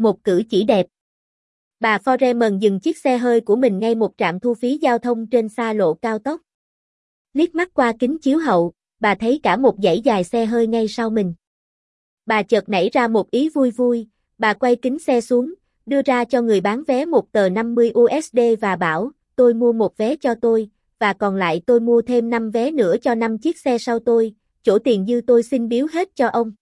Một cử chỉ đẹp. Bà Foreman dừng chiếc xe hơi của mình ngay một trạm thu phí giao thông trên xa lộ cao tốc. Liếc mắt qua kính chiếu hậu, bà thấy cả một dãy dài xe hơi ngay sau mình. Bà chợt nảy ra một ý vui vui, bà quay kính xe xuống, đưa ra cho người bán vé một tờ 50 USD và bảo, tôi mua một vé cho tôi, và còn lại tôi mua thêm 5 vé nữa cho 5 chiếc xe sau tôi, chỗ tiền dư tôi xin biếu hết cho ông.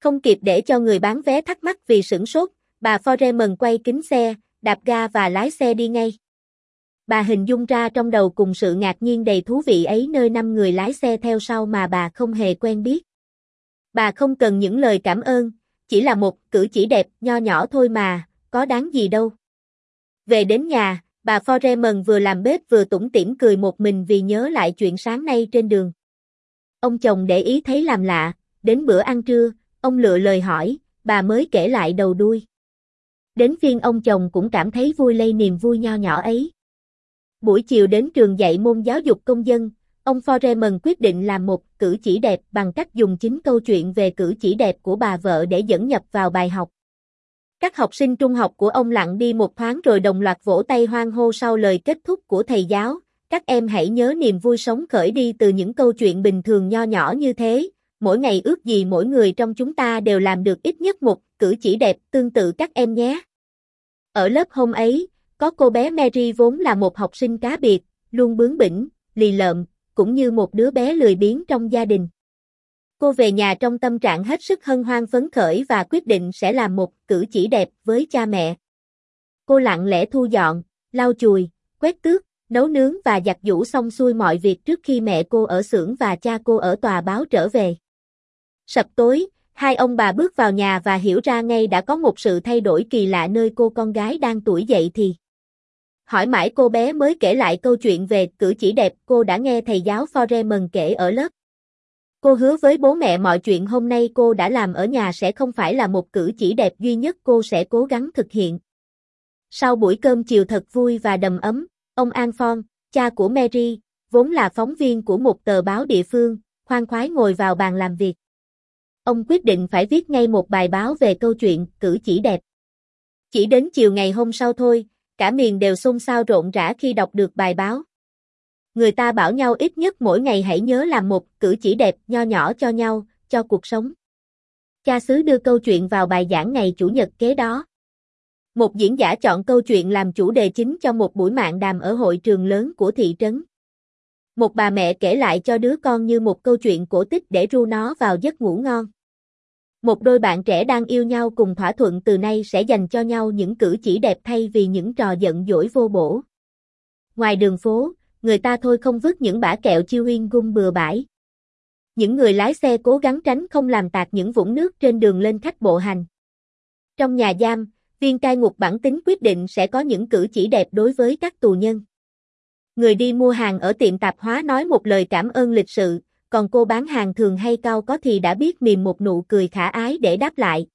Không kịp để cho người bán vé thắc mắc vì sửng sốt, bà Foreman quay kính xe, đạp ga và lái xe đi ngay. Bà hình dung ra trong đầu cùng sự ngạc nhiên đầy thú vị ấy nơi năm người lái xe theo sau mà bà không hề quen biết. Bà không cần những lời cảm ơn, chỉ là một cử chỉ đẹp nho nhỏ thôi mà, có đáng gì đâu. Về đến nhà, bà Foreman vừa làm bếp vừa tủm tỉm cười một mình vì nhớ lại chuyện sáng nay trên đường. Ông chồng để ý thấy làm lạ, đến bữa ăn trưa, ông lựa lời hỏi, bà mới kể lại đầu đuôi. Đến phiên ông chồng cũng cảm thấy vui lây niềm vui nho nhỏ ấy. Buổi chiều đến trường dạy môn giáo dục công dân, ông Foreman quyết định làm một cử chỉ đẹp bằng cách dùng chính câu chuyện về cử chỉ đẹp của bà vợ để dẫn nhập vào bài học. Các học sinh trung học của ông lặng đi một thoáng rồi đồng loạt vỗ tay hoan hô sau lời kết thúc của thầy giáo. Các em hãy nhớ niềm vui sống khởi đi từ những câu chuyện bình thường nho nhỏ như thế. Mỗi ngày ước gì mỗi người trong chúng ta đều làm được ít nhất một cử chỉ đẹp tương tự các em nhé. Ở lớp hôm ấy, có cô bé Mary vốn là một học sinh cá biệt, luôn bướng bỉnh, lì lợm, cũng như một đứa bé lười biếng trong gia đình. Cô về nhà trong tâm trạng hết sức hân hoan phấn khởi và quyết định sẽ làm một cử chỉ đẹp với cha mẹ. Cô lặng lẽ thu dọn, lau chùi, quét tước, nấu nướng và giặt giũ xong xuôi mọi việc trước khi mẹ cô ở xưởng và cha cô ở tòa báo trở về. Sập tối, hai ông bà bước vào nhà và hiểu ra ngay đã có một sự thay đổi kỳ lạ nơi cô con gái đang tuổi dậy thì. Hỏi mãi cô bé mới kể lại câu chuyện về cử chỉ đẹp cô đã nghe thầy giáo Foreman kể ở lớp. Cô hứa với bố mẹ mọi chuyện hôm nay cô đã làm ở nhà sẽ không phải là một cử chỉ đẹp duy nhất cô sẽ cố gắng thực hiện. Sau buổi cơm chiều thật vui và đầm ấm, ông An Phong, cha của Mary, vốn là phóng viên của một tờ báo địa phương, khoan khoái ngồi vào bàn làm việc. Ông quyết định phải viết ngay một bài báo về câu chuyện cử chỉ đẹp. Chỉ đến chiều ngày hôm sau thôi, cả miền đều xôn xao rộn rã khi đọc được bài báo. Người ta bảo nhau ít nhất mỗi ngày hãy nhớ làm một cử chỉ đẹp nho nhỏ cho nhau, cho cuộc sống. Cha xứ đưa câu chuyện vào bài giảng ngày Chủ nhật kế đó. Một diễn giả chọn câu chuyện làm chủ đề chính cho một buổi mạng đàm ở hội trường lớn của thị trấn. Một bà mẹ kể lại cho đứa con như một câu chuyện cổ tích để ru nó vào giấc ngủ ngon. Một đôi bạn trẻ đang yêu nhau cùng thỏa thuận từ nay sẽ dành cho nhau những cử chỉ đẹp thay vì những trò giận dỗi vô bổ. Ngoài đường phố, người ta thôi không vứt những bã kẹo chiêu huyên gung bừa bãi. Những người lái xe cố gắng tránh không làm tạt những vũng nước trên đường lên khách bộ hành. Trong nhà giam, viên cai ngục bản tính quyết định sẽ có những cử chỉ đẹp đối với các tù nhân. Người đi mua hàng ở tiệm tạp hóa nói một lời cảm ơn lịch sự, còn cô bán hàng thường hay cao có thì đã biết mỉm một nụ cười khả ái để đáp lại.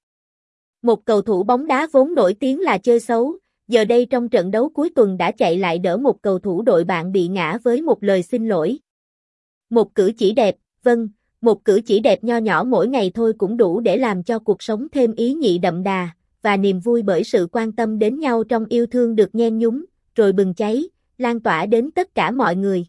Một cầu thủ bóng đá vốn nổi tiếng là chơi xấu, giờ đây trong trận đấu cuối tuần đã chạy lại đỡ một cầu thủ đội bạn bị ngã với một lời xin lỗi. Một cử chỉ đẹp, vâng, một cử chỉ đẹp nho nhỏ mỗi ngày thôi cũng đủ để làm cho cuộc sống thêm ý nhị đậm đà, và niềm vui bởi sự quan tâm đến nhau trong yêu thương được nhen nhúng, rồi bừng cháy, lan tỏa đến tất cả mọi người.